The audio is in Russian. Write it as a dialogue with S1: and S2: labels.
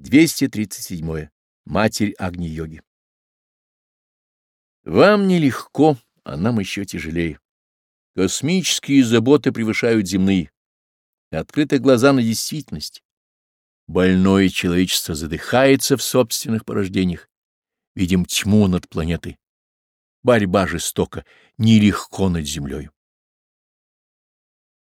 S1: 237. Матерь Агни-йоги. Вам нелегко, а нам еще тяжелее. Космические заботы превышают земные. Открыты глаза на действительность. Больное человечество задыхается в собственных порождениях. Видим тьму над планетой. Борьба жестока, нелегко над землей.